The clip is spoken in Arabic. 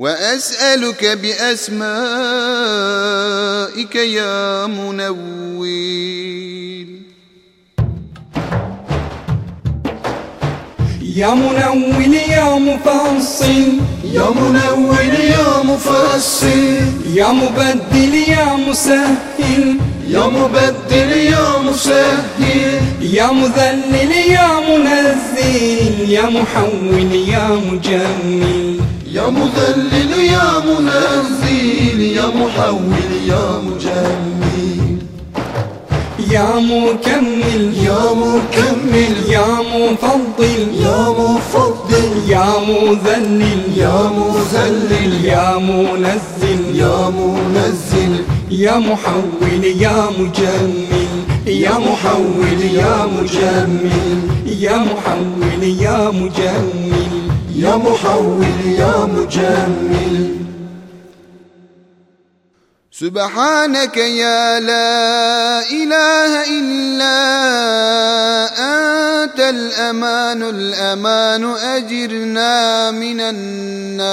وأسألك بأسمائك يا منوّل. يا منول يا مفصل. يا منول يا مفصل. يا مبدل يا مسهل. يا مبدل يا مسهل. يا مذلل يا منزل. يا محول يا مجمل. يا مذلل يا منزل يا محول يا مجمل. يا مكمل يا مكمل. يا مفضل يا مفضل. يا مذلل يا مذلل. يا منزل يا منزل. يا محول يا مجمل يا محول يا مجمل يا محول يا مجمل يا محول يا مجمل. سبحانك يا لا إله إلا أنت الأمان الأمان أجرنا من النار.